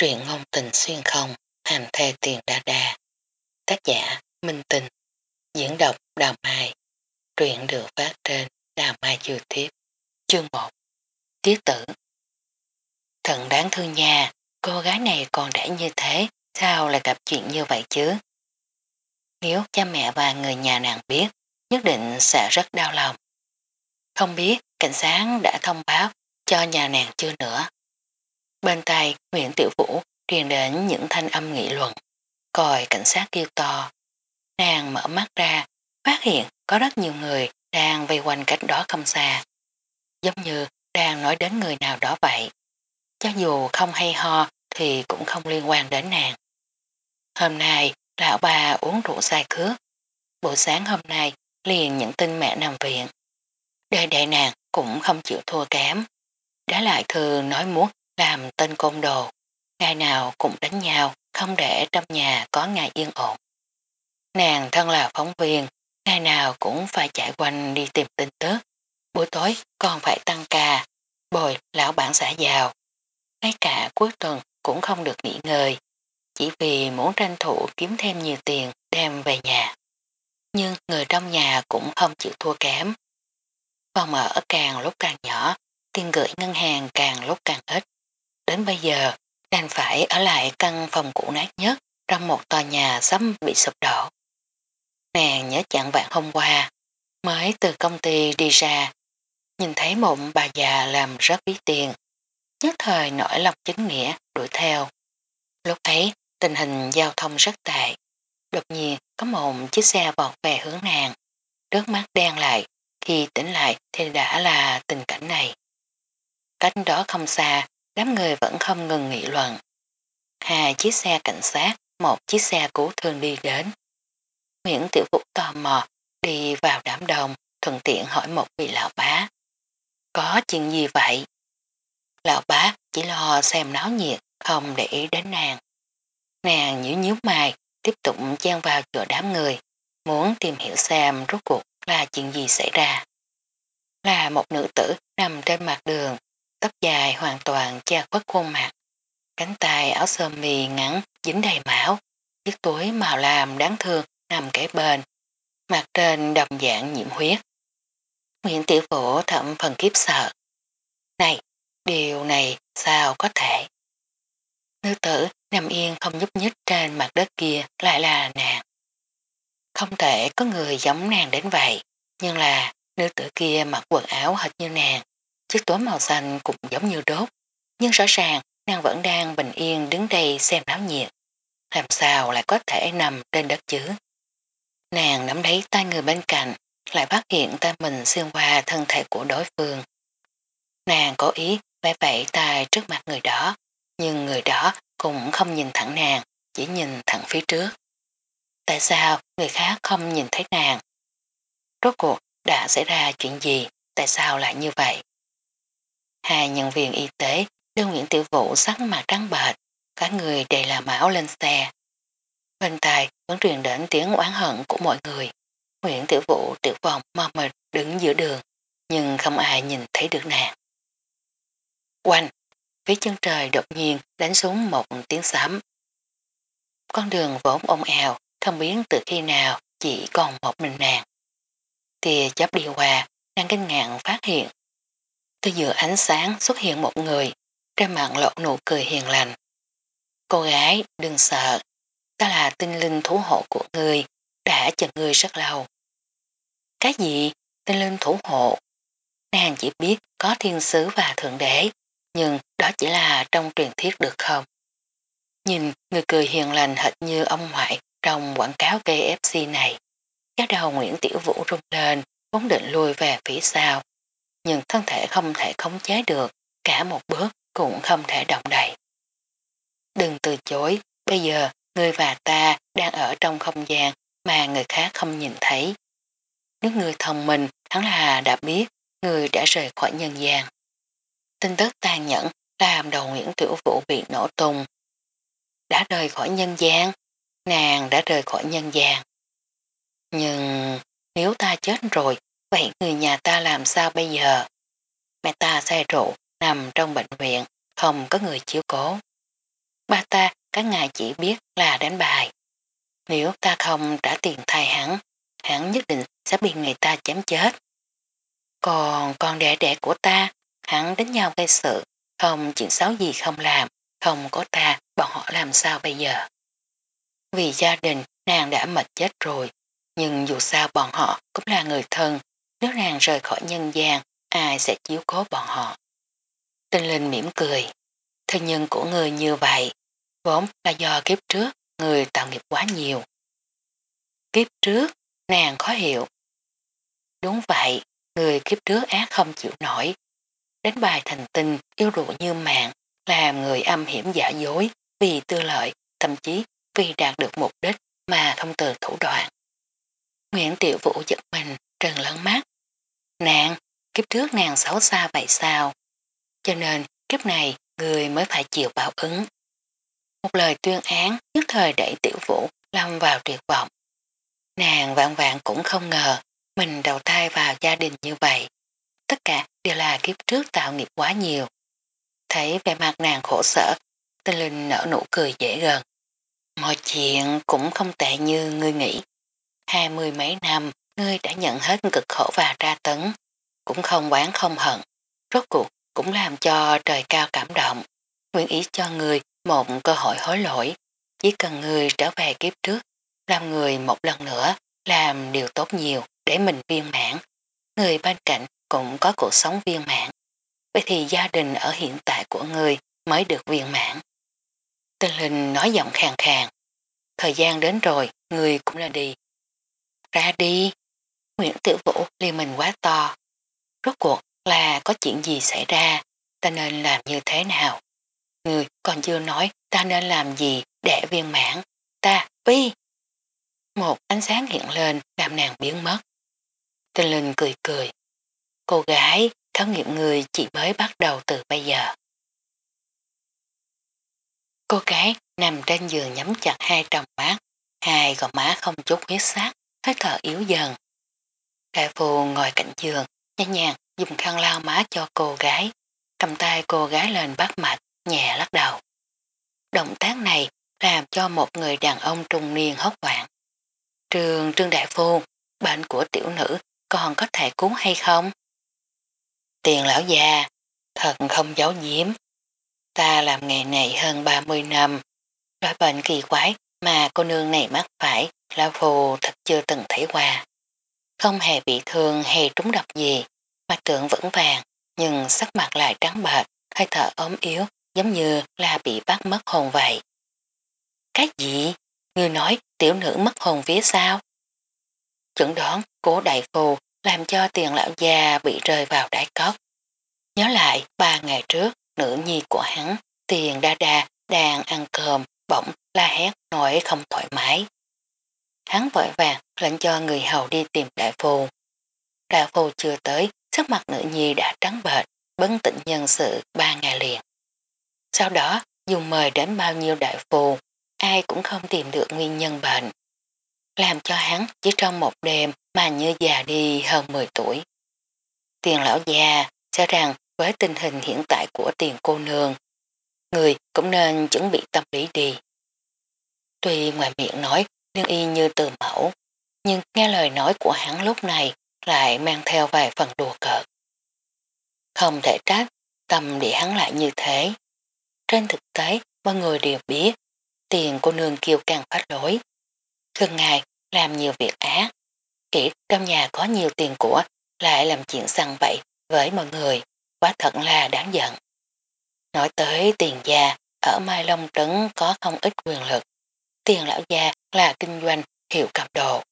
Truyện ngôn tình xuyên không, hành thê tiền đa đa. Tác giả Minh Tình. Diễn đọc Đào Mai. Truyện được phát trên Đào Mai YouTube. Chương 1. Tiết tử. Thật đáng thương nha, cô gái này còn đã như thế, sao lại gặp chuyện như vậy chứ? Nếu cha mẹ và người nhà nàng biết, nhất định sẽ rất đau lòng. Không biết cảnh sát đã thông báo cho nhà nàng chưa nữa. Bên tay Nguyễn Tiểu Vũ truyền đến những thanh âm nghị luận. Còi cảnh sát kêu to. Nàng mở mắt ra, phát hiện có rất nhiều người đang vây quanh cách đó không xa. Giống như đang nói đến người nào đó vậy. Cho dù không hay ho thì cũng không liên quan đến nàng. Hôm nay, lão bà uống rượu sai cướp. Buổi sáng hôm nay, liền nhận tin mẹ nằm viện. Đời đại nàng cũng không chịu thua kém. Đã lại thường nói muốn làm tên côn đồ. Ngày nào cũng đánh nhau, không để trong nhà có ngày yên ổn. Nàng thân là phóng viên, ngày nào cũng phải chạy quanh đi tìm tin tức. Buổi tối còn phải tăng ca, bồi lão bản xã giàu. Ngay cả cuối tuần cũng không được nghỉ ngơi, chỉ vì muốn tranh thủ kiếm thêm nhiều tiền đem về nhà. Nhưng người trong nhà cũng không chịu thua kém. Phòng ở càng lúc càng nhỏ, tiền gửi ngân hàng càng lúc càng ít. Đến bây giờ, đành phải ở lại căn phòng cũ nát nhất trong một tòa nhà sắp bị sụp đổ. Nàng nhớ chặn vạn hôm qua, mới từ công ty đi ra, nhìn thấy một bà già làm rất bí tiền. Nhất thời nổi lòng chính nghĩa đuổi theo. Lúc ấy, tình hình giao thông rất tệ. Đột nhiên có một chiếc xe vọt về hướng nàng. Đớt mắt đen lại, khi tỉnh lại thì đã là tình cảnh này. Cách đó không xa, đám người vẫn không ngừng nghị luận. Hai chiếc xe cảnh sát, một chiếc xe cứu thương đi đến. Nguyễn Tiểu Phúc tò mò đi vào đám đông, thuận tiện hỏi một vị lão bá. Có chuyện gì vậy? Lão bá chỉ lo xem náo nhiệt, không để ý đến nàng. Nàng nhíu nhíu mày, tiếp tục chen vào chỗ đám người, muốn tìm hiểu xem rốt cuộc là chuyện gì xảy ra. Là một nữ tử nằm trên mặt đường, tóc dài hoàn toàn che khuất khuôn mặt. Cánh tay áo sơ mì ngắn dính đầy máu, chiếc túi màu làm đáng thương nằm kế bên, mặt trên đồng dạng nhiễm huyết. Nguyễn Tiểu Vũ thậm phần kiếp sợ. Này, điều này sao có thể? Nữ tử nằm yên không nhúc nhích trên mặt đất kia lại là nàng. Không thể có người giống nàng đến vậy, nhưng là nữ tử kia mặc quần áo hệt như nàng, chiếc túi màu xanh cũng giống như đốt, nhưng rõ ràng nàng vẫn đang bình yên đứng đây xem náo nhiệt. Làm sao lại có thể nằm trên đất chứ? Nàng nắm lấy tay người bên cạnh, lại phát hiện tay mình xuyên qua thân thể của đối phương. Nàng có ý vẽ vẫy tay trước mặt người đó, nhưng người đó cũng không nhìn thẳng nàng, chỉ nhìn thẳng phía trước. Tại sao người khác không nhìn thấy nàng? Rốt cuộc đã xảy ra chuyện gì, tại sao lại như vậy? Hai nhân viên y tế đưa Nguyễn Tiểu Vũ sắc mặt trắng bệch, cả người đầy là máu lên xe. Bên tai vẫn truyền đến tiếng oán hận của mọi người. Nguyễn Tiểu Vũ tiểu vòng mơ mệt đứng giữa đường, nhưng không ai nhìn thấy được nàng. Quanh, phía chân trời đột nhiên đánh xuống một tiếng sấm. Con đường vốn ồn ào, không biến từ khi nào chỉ còn một mình nàng. Tìa chấp đi qua, đang kinh ngạc phát hiện. Từ giữa ánh sáng xuất hiện một người, trên mặt lộ nụ cười hiền lành. Cô gái, đừng sợ, ta là tinh linh thủ hộ của người, đã chờ người rất lâu. Cái gì? Tinh linh thủ hộ? Nàng chỉ biết có thiên sứ và thượng đế, nhưng đó chỉ là trong truyền thuyết được không? Nhìn người cười hiền lành hệt như ông ngoại trong quảng cáo KFC này. Cái đầu Nguyễn Tiểu Vũ rung lên, vốn định lùi về phía sau. Nhưng thân thể không thể khống chế được, cả một bước cũng không thể động đậy. Đừng từ chối, bây giờ người và ta đang ở trong không gian mà người khác không nhìn thấy. Nếu người thông minh, hắn là đã biết người đã rời khỏi nhân gian. Tin tức tàn nhẫn làm đầu Nguyễn Tiểu Vũ bị nổ tung. Đã rời khỏi nhân gian, nàng đã rời khỏi nhân gian. Nhưng nếu ta chết rồi, vậy người nhà ta làm sao bây giờ? Mẹ ta say rượu, nằm trong bệnh viện, không có người chiếu cố. ba ta các ngài chỉ biết là đánh bài. Nếu ta không trả tiền thay hắn, hắn nhất định sẽ bị người ta chém chết. Còn con đẻ đẻ của ta, hắn đánh nhau gây sự, không chuyện xấu gì không làm, không có ta, bọn họ làm sao bây giờ. Vì gia đình nàng đã mệt chết rồi, nhưng dù sao bọn họ cũng là người thân, nếu nàng rời khỏi nhân gian, ai sẽ chiếu cố bọn họ. Tinh Linh mỉm cười, thân nhân của người như vậy, vốn là do kiếp trước người tạo nghiệp quá nhiều. Kiếp trước, nàng khó hiểu. Đúng vậy, người kiếp trước ác không chịu nổi. Đánh bài thành tinh, yêu rượu như mạng, làm người âm hiểm giả dối, vì tư lợi, thậm chí vì đạt được mục đích mà không từ thủ đoạn. Nguyễn Tiểu Vũ giật mình, trần lớn mắt. Nàng, kiếp trước nàng xấu xa vậy sao? Cho nên kiếp này người mới phải chịu báo ứng. Một lời tuyên án nhất thời đẩy Tiểu Vũ lâm vào tuyệt vọng. Nàng vạn vạn cũng không ngờ mình đầu thai vào gia đình như vậy. Tất cả đều là kiếp trước tạo nghiệp quá nhiều. Thấy vẻ mặt nàng khổ sở, tinh linh nở nụ cười dễ gần. Mọi chuyện cũng không tệ như ngươi nghĩ. Hai mươi mấy năm, ngươi đã nhận hết cực khổ và tra tấn. Cũng không oán không hận. Rốt cuộc cũng làm cho trời cao cảm động. Nguyện ý cho ngươi một cơ hội hối lỗi. Chỉ cần ngươi trở về kiếp trước, làm người một lần nữa, làm điều tốt nhiều để mình viên mãn. Người bên cạnh cũng có cuộc sống viên mãn. Vậy thì gia đình ở hiện tại của ngươi mới được viên mãn. Tình hình nói giọng khàn khàn. Thời gian đến rồi, người cũng là đi. Ra đi. Nguyễn Tiểu Vũ liền mình quá to. Rốt cuộc là có chuyện gì xảy ra, ta nên làm như thế nào? Người còn chưa nói ta nên làm gì để viên mãn. Ta, vi. Một ánh sáng hiện lên làm nàng biến mất. Tinh linh cười cười. Cô gái, khảo nghiệm người chỉ mới bắt đầu từ bây giờ. Cô gái nằm trên giường nhắm chặt hai tròng mắt, hai gò má không chút huyết sắc, hơi thở yếu dần. Đại phù ngồi cạnh giường, nhẹ nhàng dùng khăn lau má cho cô gái, cầm tay cô gái lên bắt mạch, nhẹ lắc đầu. Động tác này làm cho một người đàn ông trung niên hốt hoảng. Trường Trương Đại Phu, bệnh của tiểu nữ còn có thể cứu hay không? Tiền lão già, thật không giấu giếm. Ta làm nghề này hơn 30 năm. Loại bệnh kỳ quái mà cô nương này mắc phải, lão phù thật chưa từng thấy qua. Không hề bị thương hay trúng độc gì, mặt tượng vẫn vàng, nhưng sắc mặt lại trắng bệch, hơi thở ốm yếu, giống như là bị bắt mất hồn vậy. Cái gì? Người nói tiểu nữ mất hồn phía sao? Chuẩn đoán cố đại phù làm cho tiền lão già bị rơi vào đáy cốc. Nhớ lại ba ngày trước, nữ nhi của hắn, tiền đa đa, đang ăn cơm, bỗng la hét nói không thoải mái. Hắn vội vàng lệnh cho người hầu đi tìm đại phù. Đại phù chưa tới, sắc mặt nữ nhi đã trắng bệch, bấn tịnh nhân sự ba ngày liền. Sau đó, dù mời đến bao nhiêu đại phù, ai cũng không tìm được nguyên nhân bệnh. Làm cho hắn chỉ trong một đêm mà như già đi hơn 10 tuổi. Tiền lão già cho rằng với tình hình hiện tại của tiền cô nương, người cũng nên chuẩn bị tâm lý đi. Tuy ngoài miệng nói nhưng y như từ mẫu, nhưng nghe lời nói của hắn lúc này lại mang theo vài phần đùa cợt. Không thể trách, tâm địa hắn lại như thế. Trên thực tế, mọi người đều biết, tiền cô nương kiêu càng phát lối. Thường ngày làm nhiều việc ác, kỹ trong nhà có nhiều tiền của lại làm chuyện săn vậy với mọi người, quá thật là đáng giận. Nói tới tiền gia, ở Mai Long Trấn có không ít quyền lực. Tiền lão gia là kinh doanh hiệu cầm đồ.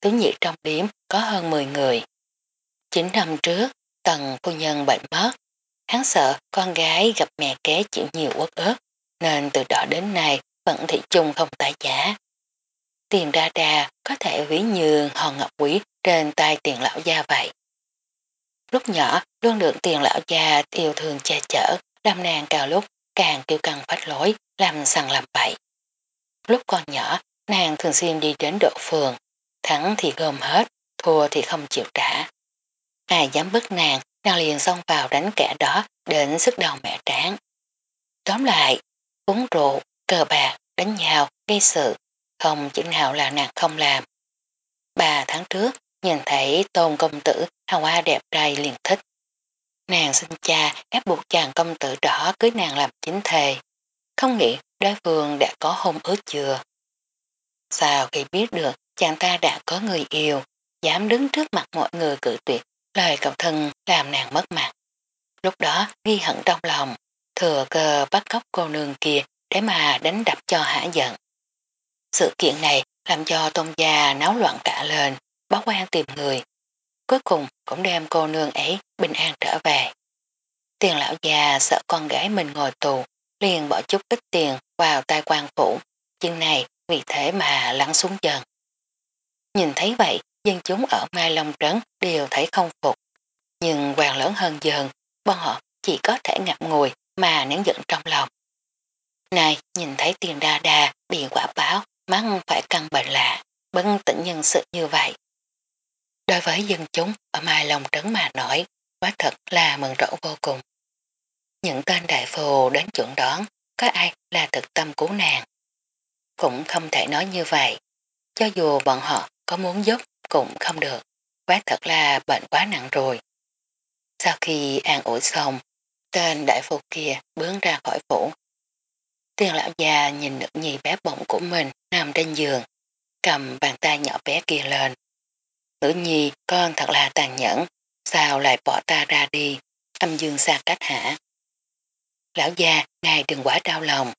tứ nhị trong điểm có hơn 10 người. 9 năm trước, tần phu nhân bệnh mất. Hắn sợ con gái gặp mẹ kế chịu nhiều uất ớt, nên từ đó đến nay vẫn thị chung không tái giả. Tiền đa đa có thể ví như hòn ngọc quý trên tay tiền lão gia vậy. Lúc nhỏ luôn được tiền lão gia yêu thương che chở, làm nàng cao lúc càng kêu căng phách lối, làm sằng làm bậy. Lúc còn nhỏ, nàng thường xuyên đi đến độ phường, thắng thì gom hết, thua thì không chịu trả. Ai dám bức nàng, nàng liền xông vào đánh kẻ đó đến sức đầu mẹ tráng. Tóm lại, uống rượu, cờ bạc, đánh nhau, gây sự, không chữ nào là nàng không làm. Ba tháng trước, nhìn thấy tôn công tử hào hoa đẹp trai liền thích. Nàng xin cha ép buộc chàng công tử đó cưới nàng làm chính thề. Không nghĩ đối phương đã có hôn ước chưa. Sao khi biết được chàng ta đã có người yêu, dám đứng trước mặt mọi người cự tuyệt, lời cậu thân làm nàng mất mặt. Lúc đó nghi hận trong lòng, thừa cơ bắt cóc cô nương kia để mà đánh đập cho hả giận. Sự kiện này làm cho tôn gia náo loạn cả lên, báo quan tìm người. Cuối cùng cũng đem cô nương ấy bình an trở về. Tiền lão già sợ con gái mình ngồi tù, liền bỏ chút ít tiền vào tay quan phủ. chừng này vì thế mà lắng xuống dần. Nhìn thấy vậy, dân chúng ở Mai Long Trấn đều thấy không phục. Nhưng hoàng lớn hơn dần, bọn họ chỉ có thể ngập ngùi mà nén giận trong lòng. Này, nhìn thấy tiền đa đa bị quả báo, mắt phải căn bệnh lạ, bấn tỉnh nhân sự như vậy. Đối với dân chúng ở Mai Long Trấn mà nói, quá thật là mừng rỡ vô cùng. Những tên đại phù đến chuẩn đón, có ai là thực tâm cứu nàng. Cũng không thể nói như vậy. Cho dù bọn họ có muốn giúp cũng không được. Quá thật là bệnh quá nặng rồi. Sau khi an ủi xong, tên đại phu kia bướng ra khỏi phủ. Tiền lão già nhìn nữ nhi bé bỏng của mình nằm trên giường, cầm bàn tay nhỏ bé kia lên. Nữ nhi con thật là tàn nhẫn, sao lại bỏ ta ra đi, âm dương xa cách hả? Lão già, ngài đừng quá đau lòng.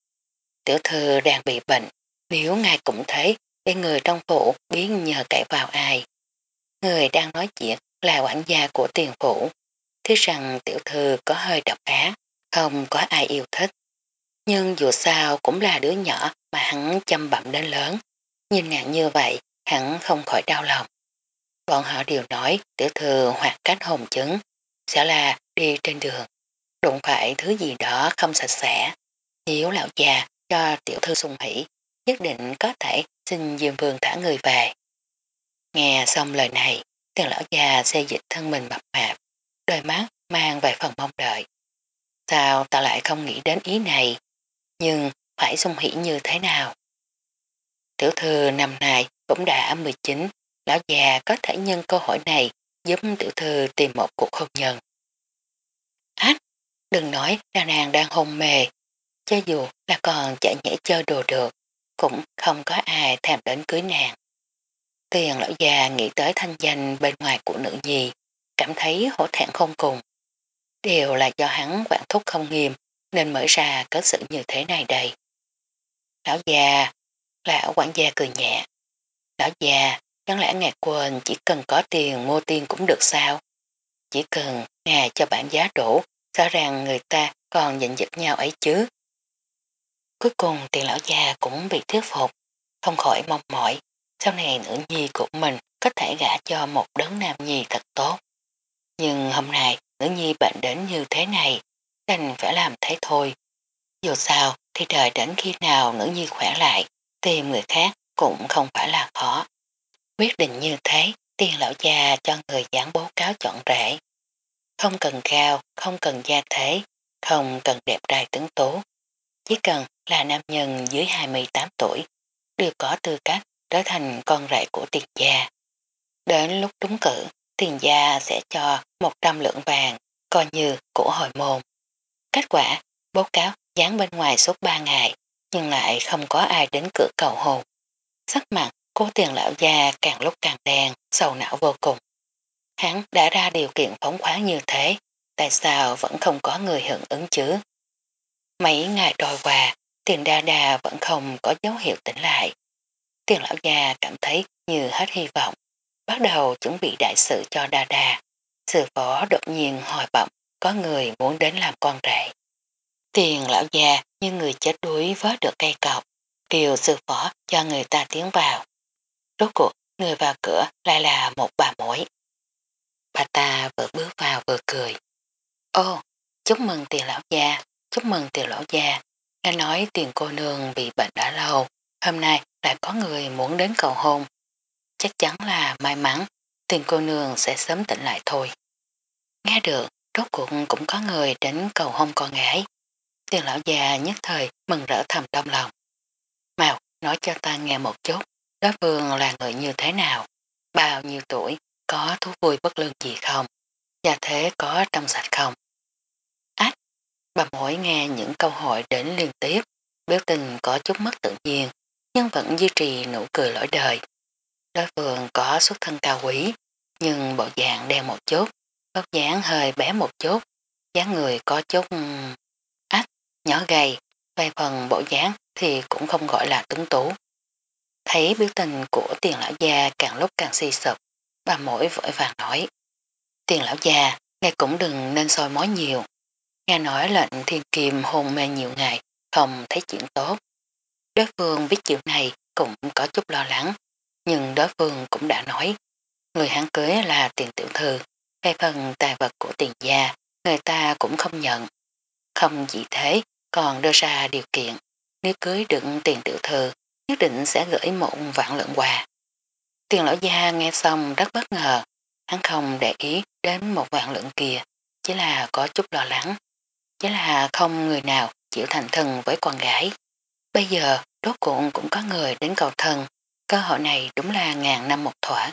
Tiểu thư đang bị bệnh, nếu ngài cũng thấy, cái người trong phủ biến nhờ cậy vào ai. Người đang nói chuyện là quản gia của tiền phủ. Thế rằng tiểu thư có hơi độc ác, không có ai yêu thích. Nhưng dù sao cũng là đứa nhỏ mà hắn chăm bậm đến lớn. Nhìn nàng như vậy, hắn không khỏi đau lòng. Bọn họ đều nói tiểu thư hoặc cách hồn chứng, sẽ là đi trên đường. Đụng phải thứ gì đó không sạch sẽ. Nếu lão già cho tiểu thư sung hỷ, nhất định có thể xin diêm Vương thả người về. Nghe xong lời này, tiền lão già xây dịch thân mình mập mạp, đôi mắt mang vài phần mong đợi. Sao ta lại không nghĩ đến ý này, nhưng phải sung hỉ như thế nào? Tiểu thư năm nay cũng đã 19, lão già có thể nhân cơ hội này giúp tiểu thư tìm một cuộc hôn nhân. Ách, đừng nói là nàng đang hôn mề, cho dù là còn chạy nhảy chơi đồ được, cũng không có ai thèm đến cưới nàng. Tiền lão già nghĩ tới thanh danh bên ngoài của nữ nhi, cảm thấy hổ thẹn không cùng. Điều là do hắn quản thúc không nghiêm nên mở ra cớ sự như thế này đây. Lão già, lão quản gia cười nhẹ. Lão già, chẳng lẽ ngài quên chỉ cần có tiền mua tiền cũng được sao? Chỉ cần ngài cho bản giá đủ, rõ ràng người ta còn nhận dịch nhau ấy chứ. Cuối cùng tiền lão già cũng bị thuyết phục, không khỏi mong mỏi, sau này nữ nhi của mình có thể gả cho một đấng nam nhi thật tốt. Nhưng hôm nay nữ nhi bệnh đến như thế này, đành phải làm thế thôi. Dù sao thì đợi đến khi nào nữ nhi khỏe lại, tìm người khác cũng không phải là khó. Quyết định như thế, tiền lão già cho người giảng bố cáo chọn rễ. Không cần cao, không cần gia thế, không cần đẹp trai tướng tố. Chỉ cần là nam nhân dưới 28 tuổi, đều có tư cách trở thành con rể của tiền gia. Đến lúc trúng cử, tiền gia sẽ cho 100 lượng vàng, coi như của hồi môn. Kết quả, báo cáo dán bên ngoài suốt 3 ngày, nhưng lại không có ai đến cửa cầu hồn. Sắc mặt, cố tiền lão gia càng lúc càng đen, sầu não vô cùng. Hắn đã ra điều kiện phóng khoáng như thế, tại sao vẫn không có người hưởng ứng chứ? Mấy ngày đòi quà tiền đa đa vẫn không có dấu hiệu tỉnh lại. Tiền lão già cảm thấy như hết hy vọng, bắt đầu chuẩn bị đại sự cho đa đa. Sư phó đột nhiên hỏi bậm có người muốn đến làm con rể. Tiền lão già như người chết đuối vớt được cây cọc, kêu sư phó cho người ta tiến vào. Rốt cuộc, người vào cửa lại là một bà mối. Bà ta vừa bước vào vừa cười. Ô, chúc mừng tiền lão già, chúc mừng tiền lão già. Nghe nói tiền cô nương bị bệnh đã lâu, hôm nay lại có người muốn đến cầu hôn. Chắc chắn là may mắn, tiền cô nương sẽ sớm tỉnh lại thôi. Nghe được, rốt cuộc cũng có người đến cầu hôn con gái. Tiền lão già nhất thời mừng rỡ thầm trong lòng. Màu, nói cho ta nghe một chút, đối phương là người như thế nào, bao nhiêu tuổi, có thú vui bất lương gì không, gia thế có trong sạch không. Bà mỗi nghe những câu hỏi đến liên tiếp, biểu tình có chút mất tự nhiên, nhưng vẫn duy trì nụ cười lỗi đời. Đối phương có xuất thân cao quý, nhưng bộ dạng đen một chút, góc dáng hơi bé một chút, dáng người có chút ách, nhỏ gầy, vài phần bộ dáng thì cũng không gọi là tuấn tú. Thấy biểu tình của tiền lão già càng lúc càng si sụp, bà mỗi vội vàng nói. Tiền lão già, ngài cũng đừng nên soi mối nhiều. Nghe nói lệnh thiên kim hôn mê nhiều ngày, không thấy chuyện tốt. Đối phương biết chuyện này cũng có chút lo lắng, nhưng đối phương cũng đã nói. Người hắn cưới là tiền tiểu thư, hay phần tài vật của tiền gia, người ta cũng không nhận. Không chỉ thế, còn đưa ra điều kiện, nếu cưới được tiền tiểu thư, nhất định sẽ gửi một vạn lượng quà. Tiền lão gia nghe xong rất bất ngờ, hắn không để ý đến một vạn lượng kia, chỉ là có chút lo lắng, chỉ là không người nào chịu thành thân với con gái. Bây giờ đốt cuộn cũng có người đến cầu thân, cơ hội này đúng là ngàn năm một thỏa.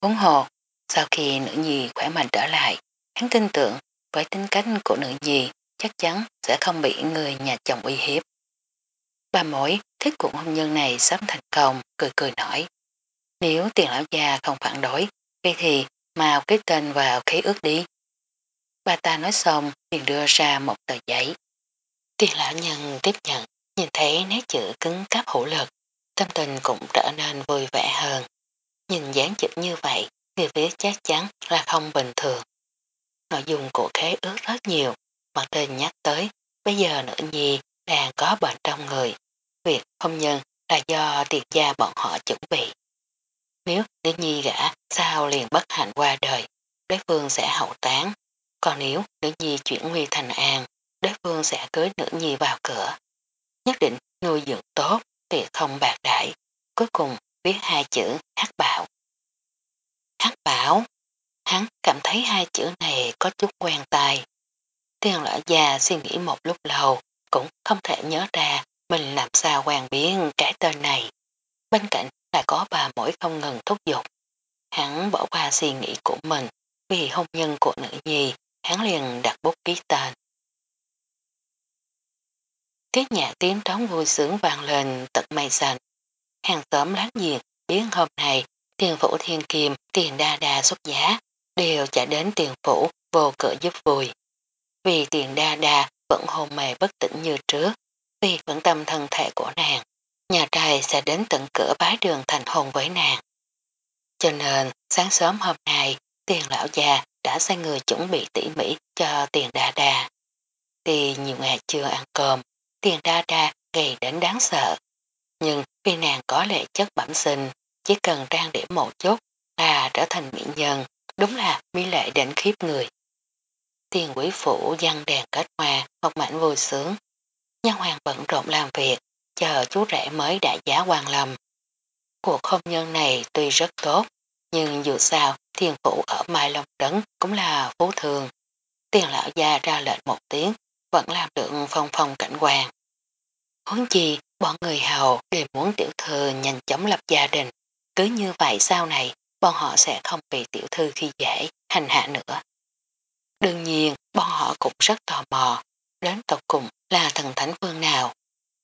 Vốn hồ, sau khi nữ nhi khỏe mạnh trở lại, hắn tin tưởng với tính cách của nữ nhi chắc chắn sẽ không bị người nhà chồng uy hiếp. Bà mối thích cuộc hôn nhân này sắp thành công, cười cười nói. Nếu tiền lão già không phản đối, vậy thì mau cái tên vào khí ước đi. Bà ta nói xong liền đưa ra một tờ giấy. Tiền lão nhân tiếp nhận, nhìn thấy nét chữ cứng cáp hữu lực, tâm tình cũng trở nên vui vẻ hơn. Nhìn dáng chữ như vậy, người viết chắc chắn là không bình thường. Nội dung của khế ước rất nhiều, mặt trên nhắc tới, bây giờ nữ nhi đang có bệnh trong người. Việc hôn nhân là do tiệt gia bọn họ chuẩn bị. Nếu nữ nhi gã sao liền bất hạnh qua đời, đối phương sẽ hậu tán. Còn nếu nữ nhi chuyển nguy thành an, đối phương sẽ cưới nữ nhi vào cửa. Nhất định nuôi dưỡng tốt, tuyệt không bạc đại. Cuối cùng viết hai chữ hát bảo. Hát bảo, hắn cảm thấy hai chữ này có chút quen tai. Tiên lão già suy nghĩ một lúc lâu, cũng không thể nhớ ra mình làm sao quen biến cái tên này. Bên cạnh là có bà mỗi không ngừng thúc giục. Hắn bỏ qua suy nghĩ của mình, vì hôn nhân của nữ nhi, hắn liền đặt bút ký tên. Tiết nhạc tiếng trống vui sướng vàng lên tận mây xanh. Hàng xóm láng giềng biến hôm nay tiền phủ thiên kim, tiền đa đa xuất giá, đều chạy đến tiền phủ vô cửa giúp vui. Vì tiền đa đa vẫn hôn mề bất tỉnh như trước, vì vẫn tâm thân thể của nàng, nhà trai sẽ đến tận cửa bái đường thành hồn với nàng. Cho nên, sáng sớm hôm nay, tiền lão già đã sai người chuẩn bị tỉ mỉ cho tiền đa đa. Thì nhiều ngày chưa ăn cơm, tiền đa đa gầy đến đáng sợ. Nhưng vì nàng có lệ chất bẩm sinh, chỉ cần trang điểm một chút là trở thành mỹ nhân, đúng là mỹ lệ đến khiếp người. Tiền quỷ phủ dăng đèn kết hoa, một mảnh vui sướng. Nhân hoàng bận rộn làm việc, chờ chú rể mới đại giá hoàng lâm. Cuộc hôn nhân này tuy rất tốt, nhưng dù sao thiền phủ ở Mai Long Trấn cũng là phú thường. Tiền lão gia ra lệnh một tiếng, vẫn làm được phong phong cảnh quan. Huống chi, bọn người hầu đều muốn tiểu thư nhanh chóng lập gia đình. Cứ như vậy sau này, bọn họ sẽ không bị tiểu thư khi dễ, hành hạ nữa. Đương nhiên, bọn họ cũng rất tò mò, đến tộc cùng là thần thánh phương nào,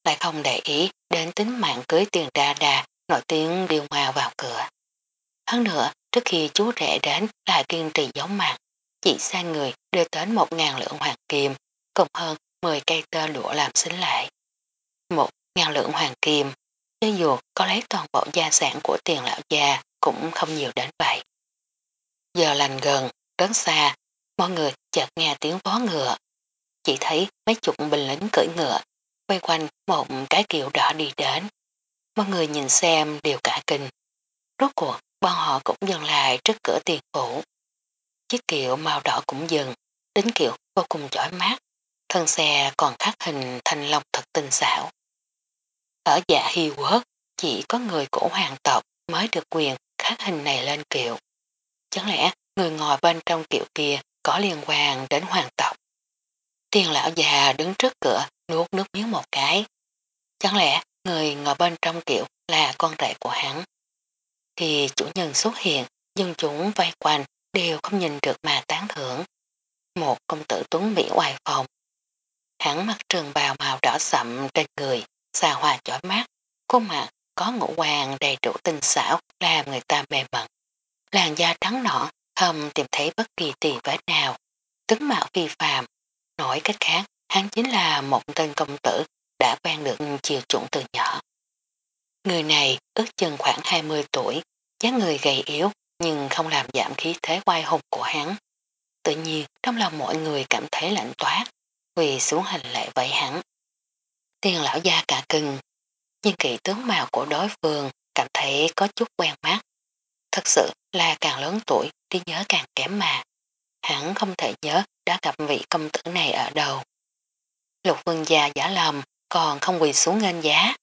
lại không để ý đến tính mạng cưới tiền đa đa nổi tiếng điêu hoa vào cửa. Hơn nữa, trước khi chú rể đến là kiên trì giống mặt, chỉ sai người đưa đến một ngàn lượng hoàng kim, cùng hơn 10 cây tơ lụa làm xính lại. Một ngàn lượng hoàng kim, cho dù có lấy toàn bộ gia sản của tiền lão gia cũng không nhiều đến vậy. Giờ lành gần, đến xa, mọi người chợt nghe tiếng vó ngựa. Chỉ thấy mấy chục binh lính cưỡi ngựa, quay quanh một cái kiệu đỏ đi đến. Mọi người nhìn xem đều cả kinh. Rốt cuộc, bọn họ cũng dừng lại trước cửa tiền phủ. Chiếc kiệu màu đỏ cũng dừng, tính kiệu vô cùng chói mát. Thân xe còn khắc hình thanh long thật tinh xảo. Ở dạ hy quốc, chỉ có người của hoàng tộc mới được quyền khắc hình này lên kiệu. Chẳng lẽ người ngồi bên trong kiệu kia có liên quan đến hoàng tộc? Tiền lão già đứng trước cửa nuốt nước miếng một cái. Chẳng lẽ người ngồi bên trong kiệu là con rể của hắn. Khi chủ nhân xuất hiện, dân chúng vây quanh đều không nhìn được mà tán thưởng. Một công tử tuấn Mỹ hoài phòng. Hắn mặc trường bào màu đỏ sậm trên người, xa hoa chói mắt, khuôn mặt có ngũ hoàng đầy đủ tinh xảo làm người ta mê mẩn. Làn da trắng nõn không tìm thấy bất kỳ tì vết nào, tướng mạo phi phàm. Nói cách khác, hắn chính là một tên công tử đã quen được chiều chuộng từ nhỏ. Người này ước chừng khoảng 20 tuổi, dáng người gầy yếu nhưng không làm giảm khí thế oai hùng của hắn. Tự nhiên trong lòng mọi người cảm thấy lạnh toát, vì xuống hành lệ vậy hắn. Tiền lão gia cả cưng nhưng kỳ tướng màu của đối phương cảm thấy có chút quen mắt. Thật sự là càng lớn tuổi trí nhớ càng kém mà. Hắn không thể nhớ đã gặp vị công tử này ở đâu. Lục vương gia giả lầm còn không quỳ xuống ngân giá.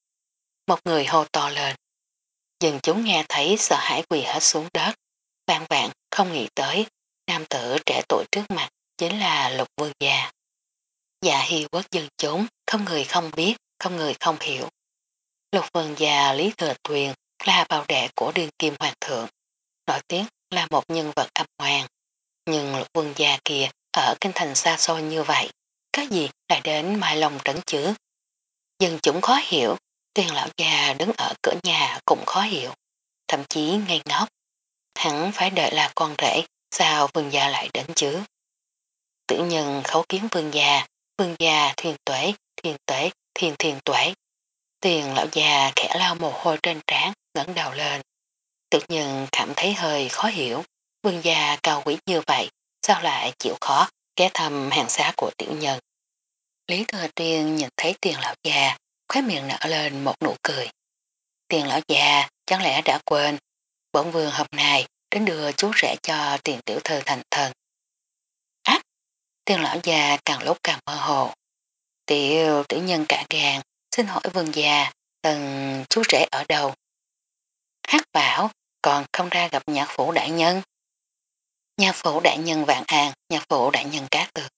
Một người hô to lên. Dân chúng nghe thấy sợ hãi quỳ hết xuống đất. Vạn vạn không nghĩ tới nam tử trẻ tuổi trước mặt chính là lục vương gia. Dạ hy quốc dân chúng không người không biết, không người không hiểu. Lục vương gia Lý Thừa Tuyền là bào đệ của đương kim hoàng thượng. Nổi tiếng là một nhân vật âm hoàng. Nhưng lục vương gia kia ở kinh thành xa xôi như vậy, có gì lại đến mai lòng trấn chứ? Dân chúng khó hiểu, tiền lão già đứng ở cửa nhà cũng khó hiểu, thậm chí ngây ngốc. Hắn phải đợi là con rể, sao vương gia lại đến chứ? Tử nhân khấu kiến vương gia, vương gia thiền tuệ thiền tuệ thiền thiền tuệ Tiền lão già khẽ lao mồ hôi trên trán, ngẩng đầu lên. Tự nhân cảm thấy hơi khó hiểu, vương gia cao quý như vậy, sao lại chịu khó ghé thăm hàng xá của tiểu nhân. Lý Thừa Tiên nhìn thấy tiền lão già, khóe miệng nở lên một nụ cười. Tiền lão già chẳng lẽ đã quên, bổn vương hôm nay đến đưa chú rẻ cho tiền tiểu thư thành thần. Ác! Tiền lão già càng lúc càng mơ hồ. Tiểu tiểu nhân cả gàng, xin hỏi vương già, tần chú rẻ ở đâu? Hát bảo, còn không ra gặp nhạc phủ đại nhân. Nhạc phủ đại nhân vạn an, nhạc phủ đại nhân cá tược.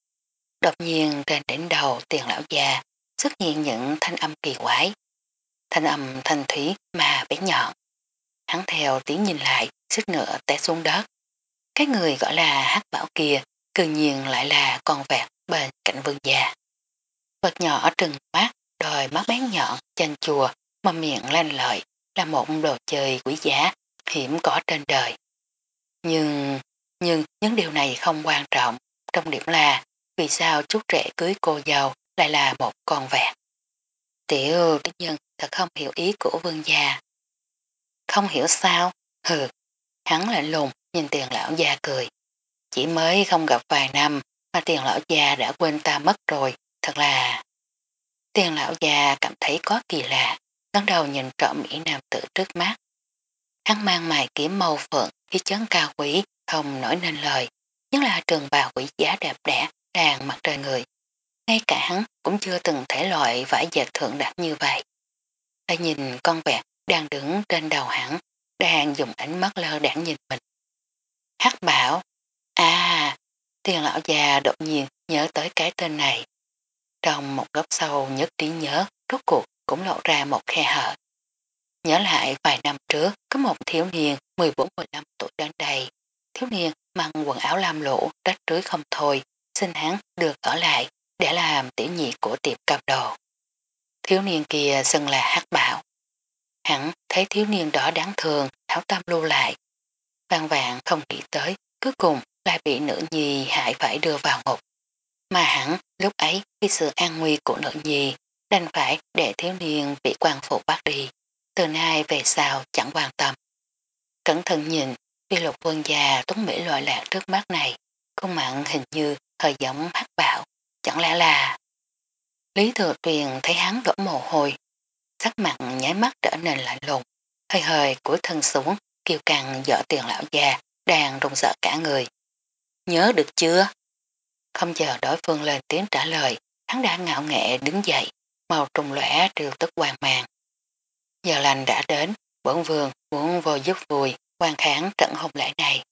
Đột nhiên trên đỉnh đầu tiền lão già xuất hiện những thanh âm kỳ quái. Thanh âm thanh thúy mà bé nhọn. Hắn theo tiếng nhìn lại, sức nữa té xuống đất. Cái người gọi là hát bảo kia, cư nhiên lại là con vẹt bên cạnh vương già. Vật nhỏ trừng mắt, đòi mắt bé nhọn, chanh chùa, mà miệng lên lợi, là một đồ chơi quý giá, hiểm có trên đời. Nhưng, nhưng những điều này không quan trọng, trong điểm là vì sao chú trẻ cưới cô giàu lại là một con vẹt. Tiểu đức nhân thật không hiểu ý của vương gia. Không hiểu sao, hừ, hắn lại lùng nhìn tiền lão già cười. Chỉ mới không gặp vài năm mà tiền lão già đã quên ta mất rồi, thật là... Tiền lão già cảm thấy có kỳ lạ, ngắn đầu nhìn trộm mỹ nam tử trước mắt. Hắn mang mài kiếm màu phượng, khi chấn cao quý, không nổi nên lời, nhất là trường bào quỷ giá đẹp đẽ đàn mặt trời người. Ngay cả hắn cũng chưa từng thể loại vải dệt thượng đẳng như vậy. Ta nhìn con vẹt đang đứng trên đầu hắn, đang dùng ánh mắt lơ đảng nhìn mình. Hắc bảo, à, tiền lão già đột nhiên nhớ tới cái tên này. Trong một góc sâu nhất trí nhớ, rốt cuộc cũng lộ ra một khe hở. Nhớ lại vài năm trước, có một thiếu niên 14-15 tuổi đến đây. Thiếu niên mang quần áo lam lũ, rách rưới không thôi, xin hắn được ở lại để làm tiểu nhị của tiệm cầm đồ. Thiếu niên kia xưng là hát bảo. hẳn thấy thiếu niên đó đáng thường, tháo tâm lưu lại. Vàng vạn không nghĩ tới, cuối cùng lại bị nữ nhi hại phải đưa vào ngục. Mà hẳn lúc ấy vì sự an nguy của nữ nhi đành phải để thiếu niên bị quan phụ bắt đi. Từ nay về sau chẳng quan tâm. Cẩn thận nhìn, vì lục quân già tuấn mỹ loại lạc trước mắt này, khuôn mặn hình như hơi giống hắc bảo chẳng lẽ là... Lý Thừa Tuyền thấy hắn đổ mồ hôi, sắc mặt nháy mắt trở nên lạnh lùng, hơi hơi của thân xuống, kêu càng dở tiền lão già, đang rùng sợ cả người. Nhớ được chưa? Không chờ đối phương lên tiếng trả lời, hắn đã ngạo nghệ đứng dậy, màu trùng lẻ triều tức hoàng màng. Giờ lành đã đến, bổn vườn muốn vô giúp vui, quan kháng trận hùng lễ này.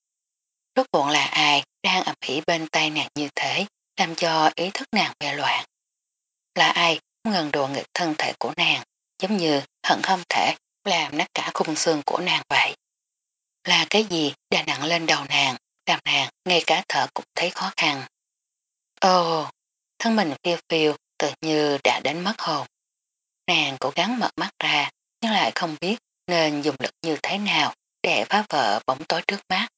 Rốt cuộn là ai đang ẩm hỉ bên tay nàng như thế, làm cho ý thức nàng bè loạn. Là ai ngần đùa nghịch thân thể của nàng, giống như hận không thể làm nát cả khung xương của nàng vậy. Là cái gì đè nặng lên đầu nàng, làm nàng ngay cả thở cũng thấy khó khăn. Ồ, thân mình phiêu phiêu tự như đã đến mất hồn. Nàng cố gắng mở mắt ra nhưng lại không biết nên dùng lực như thế nào để phá vỡ bóng tối trước mắt.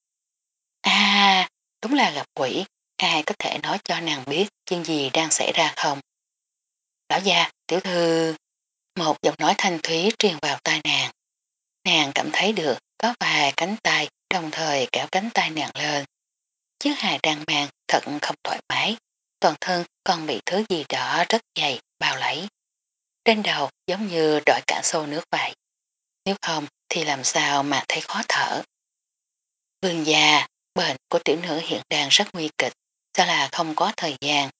À, đúng là gặp quỷ, ai có thể nói cho nàng biết chuyện gì đang xảy ra không? Lão gia, tiểu thư, một giọng nói thanh thúy truyền vào tai nàng. Nàng cảm thấy được có vài cánh tay đồng thời kéo cánh tay nàng lên. Chiếc hài đang mang thật không thoải mái, toàn thân còn bị thứ gì đó rất dày, bao lấy. Trên đầu giống như đội cả xô nước vậy. Nếu không thì làm sao mà thấy khó thở. Vương già, bệnh của tiểu nữ hiện đang rất nguy kịch, sao là không có thời gian.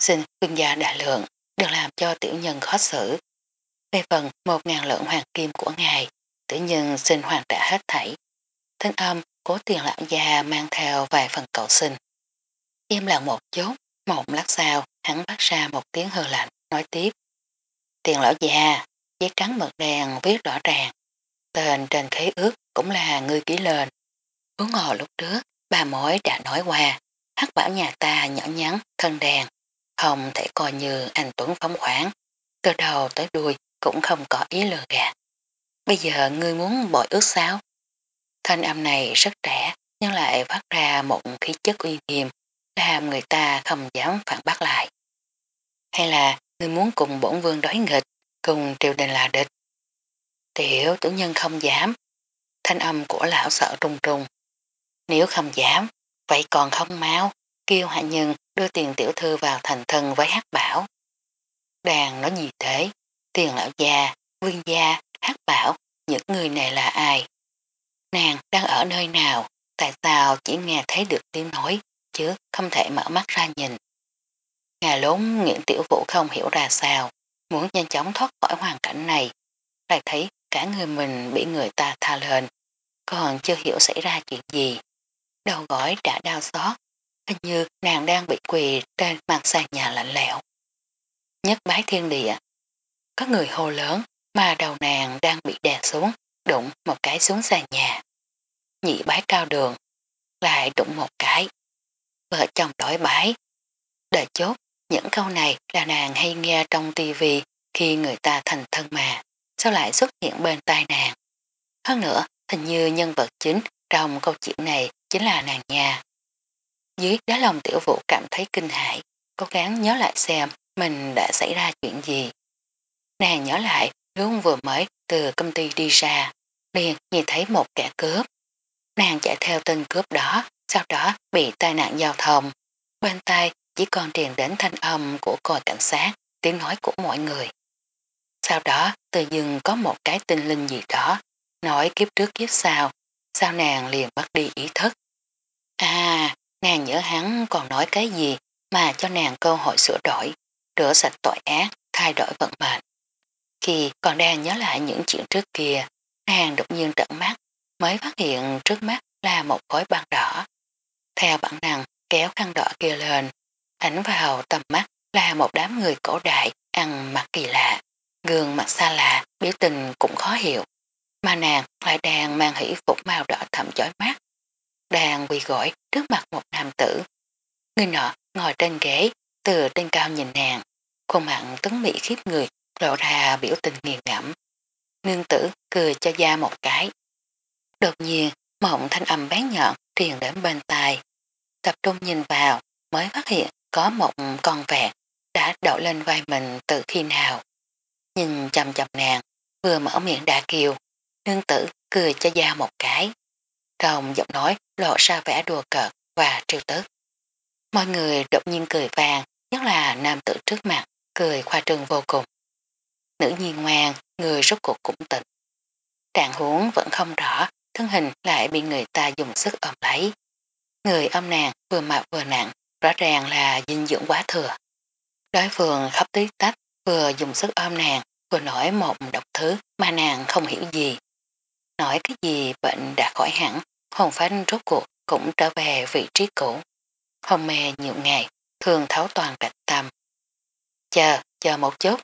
Xin vương gia đại lượng, đừng làm cho tiểu nhân khó xử. Về phần một ngàn lượng hoàng kim của ngài, tiểu nhân xin hoàn trả hết thảy. Thân âm cố tiền lão già mang theo vài phần cầu xin. Im lặng một chút, một lát sau hắn bắt ra một tiếng hư lạnh, nói tiếp. Tiền lão già, giấy trắng mực đèn viết rõ ràng. Tên trên khế ước cũng là người ký lên. Hướng ngò lúc trước, bà mối đã nói qua, hắc bảo nhà ta nhỏ nhắn, thân đèn, không thể coi như anh Tuấn phóng khoáng. Từ đầu tới đuôi cũng không có ý lừa gạt. Bây giờ ngươi muốn bội ước sao? Thanh âm này rất trẻ nhưng lại phát ra một khí chất uy nghiêm làm người ta không dám phản bác lại. Hay là ngươi muốn cùng bổn vương đối nghịch, cùng triều đình là địch? Tiểu tử nhân không dám. Thanh âm của lão sợ trung trung. Nếu không dám, vậy còn không máu kêu hạ nhân đưa tiền tiểu thư vào thành thân với hát bảo. Đàn nói gì thế? Tiền lão già, vương gia, hát bảo, những người này là ai? Nàng đang ở nơi nào? Tại sao chỉ nghe thấy được tiếng nói, chứ không thể mở mắt ra nhìn? Ngà lốn nghiện tiểu vũ không hiểu ra sao, muốn nhanh chóng thoát khỏi hoàn cảnh này. Lại thấy cả người mình bị người ta tha lên, còn chưa hiểu xảy ra chuyện gì. Đầu gối đã đau xót, hình như nàng đang bị quỳ trên mặt sàn nhà lạnh lẽo. Nhất bái thiên địa, có người hô lớn mà đầu nàng đang bị đè xuống, đụng một cái xuống sàn nhà. Nhị bái cao đường, lại đụng một cái. Vợ chồng đổi bái. Đợi chốt, những câu này là nàng hay nghe trong tivi khi người ta thành thân mà, sao lại xuất hiện bên tai nàng. Hơn nữa, hình như nhân vật chính trong câu chuyện này chính là nàng nhà. Dưới đá lòng tiểu vũ cảm thấy kinh hãi, cố gắng nhớ lại xem mình đã xảy ra chuyện gì. Nàng nhớ lại lúc vừa mới từ công ty đi ra, liền nhìn thấy một kẻ cướp. Nàng chạy theo tên cướp đó, sau đó bị tai nạn giao thông. Bên tay chỉ còn truyền đến thanh âm của còi cảnh sát, tiếng nói của mọi người. Sau đó từ dừng có một cái tinh linh gì đó, nói kiếp trước kiếp sau, sao nàng liền bắt đi ý thức. À, nàng nhớ hắn còn nói cái gì mà cho nàng cơ hội sửa đổi, rửa sạch tội ác, thay đổi vận mệnh. Khi còn đang nhớ lại những chuyện trước kia, nàng đột nhiên trợn mắt, mới phát hiện trước mắt là một khối băng đỏ. Theo bản năng kéo khăn đỏ kia lên, ảnh vào tầm mắt là một đám người cổ đại ăn mặc kỳ lạ, gương mặt xa lạ, biểu tình cũng khó hiểu. Mà nàng lại đang mang hỷ phục màu đỏ thầm chói mắt. Đang quỳ gỏi trước mặt một nam tử. Người nọ ngồi trên ghế, từ trên cao nhìn nàng, khuôn mặn tấn mỹ khiếp người, lộ ra biểu tình nghiền ngẫm. Nương tử cười cho da một cái. Đột nhiên, mộng thanh âm bán nhọn truyền đến bên tai. Tập trung nhìn vào, mới phát hiện có một con vẹt đã đậu lên vai mình từ khi nào. Nhìn chầm chầm nàng, vừa mở miệng đã kiều, nương tử cười cho da một cái. Trong giọng nói lộ ra vẻ đùa cợt và triều tức. Mọi người đột nhiên cười vàng, nhất là nam tử trước mặt, cười khoa trương vô cùng. Nữ nhiên ngoan, người rốt cuộc cũng tịnh. Trạng huống vẫn không rõ, thân hình lại bị người ta dùng sức ôm lấy. Người ôm nàng vừa mập vừa nặng, rõ ràng là dinh dưỡng quá thừa. Đối phương khắp tí tách, vừa dùng sức ôm nàng, vừa nói một độc thứ mà nàng không hiểu gì. Nói cái gì bệnh đã khỏi hẳn, hồn phách rốt cuộc cũng trở về vị trí cũ. Hồn mê nhiều ngày, thường tháo toàn bạch tâm. Chờ, chờ một chút.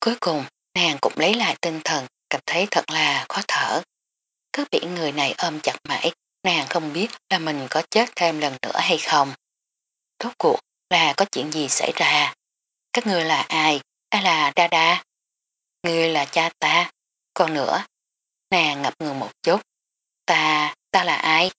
Cuối cùng, nàng cũng lấy lại tinh thần, cảm thấy thật là khó thở. Cứ bị người này ôm chặt mãi, nàng không biết là mình có chết thêm lần nữa hay không. Rốt cuộc là có chuyện gì xảy ra? Các người là ai? Ai là đa đa? Người là cha ta. Còn nữa, nàng ngập ngừng một chút. Ta, ta là ai?